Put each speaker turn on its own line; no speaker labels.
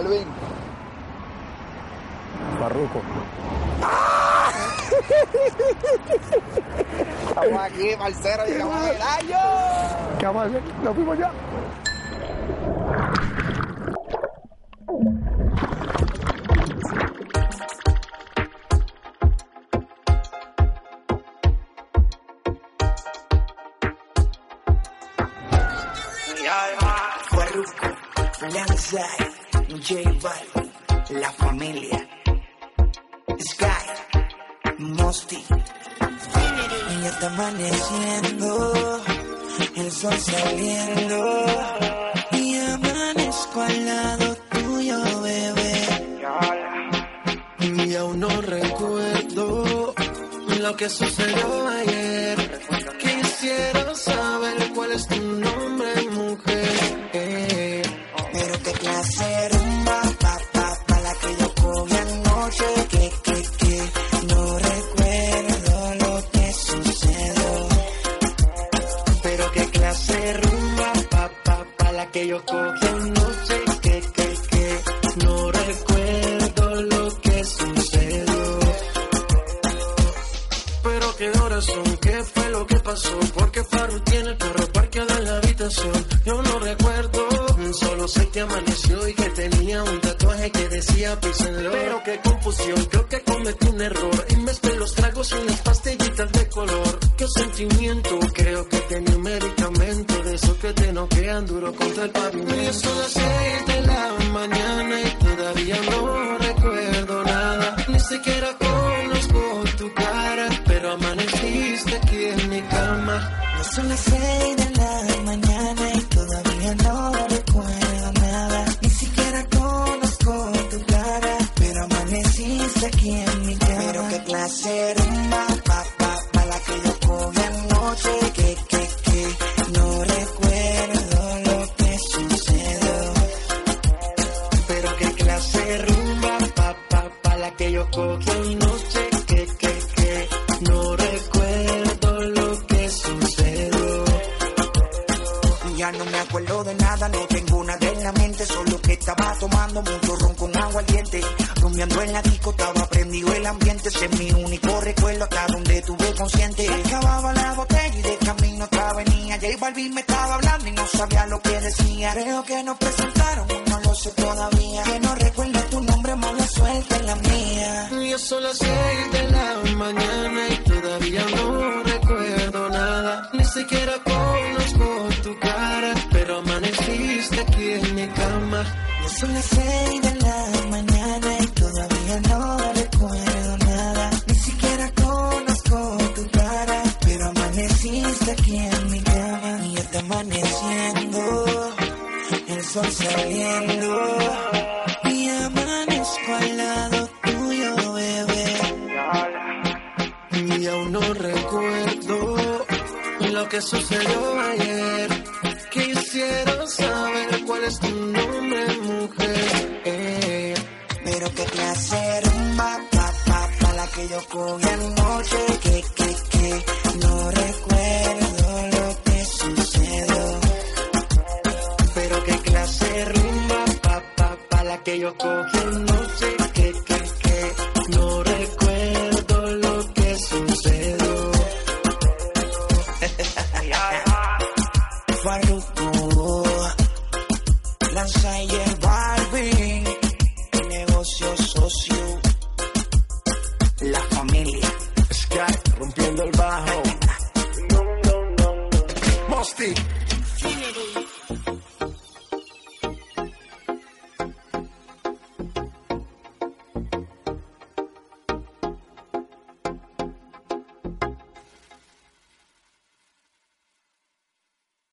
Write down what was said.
Balvin.
Barruco.
Estamos aquí, parcero, llegamos al año.
¿Qué vamos a hacer? Nos fuimos ya.
Farruko, Lanzai, J Balvin, La Familia, Sky, Mosti. Y está amaneciendo, el sol saliendo. Y amanezco al lado tuyo, bebé.
Y aún no recuerdo lo que sucedió ayer. Quisiera saber cuál es tu nombre,
yo cogí anoche. Que, que, que, no recuerdo lo que sucedió.
Pero qué horas son, qué fue lo que pasó. Porque Farru tiene el perro parqueado en la habitación. Yo no recuerdo, solo sé que amaneció y que tenía un tatuaje que decía and Love. Pero qué confusión, creo que cometí un error. Y mezclé los tragos en las pastillitas de color. Qué sentimiento, creo que tenía un medicamento de que te duro contra el pavimento. Y son las seis de la mañana y todavía no recuerdo nada. Ni siquiera conozco tu cara, pero amaneciste aquí en mi cama.
Ya son las de rumba, pa, pa, la que yo cogí anoche. Que, que, que, no recuerdo lo que sucedió. Ya no me acuerdo de nada, no tengo nada en la mente, solo que estaba tomando mucho ron con agua al diente. Rumiando en la disco, estaba prendido el ambiente, ese es mi único recuerdo hasta donde tuve consciente. Acababa la botella y de camino otra venía. J Balvin me estaba hablando y no sabía lo que decía. Creo que nos presentaron, no lo sé todavía. Que no suerte en la mía.
Ya son las seis de la mañana y todavía no recuerdo nada. Ni siquiera conozco tu cara, pero amaneciste aquí en mi cama.
Ya son las seis de la mañana y todavía no recuerdo nada. Ni siquiera conozco tu cara, pero amaneciste aquí en mi cama. Y ya está amaneciendo, el sol saliendo.
Que sucedió ayer. Quisiera saber cuál es tu nombre, mujer. Eh,
Pero clase de rumba, pa, pa, pa, la que yo cogí anoche. Que, que, que, no recuerdo lo que sucedió.
pero qué clase rumba, pa, pa, pa, la que yo cogí anoche.
Sky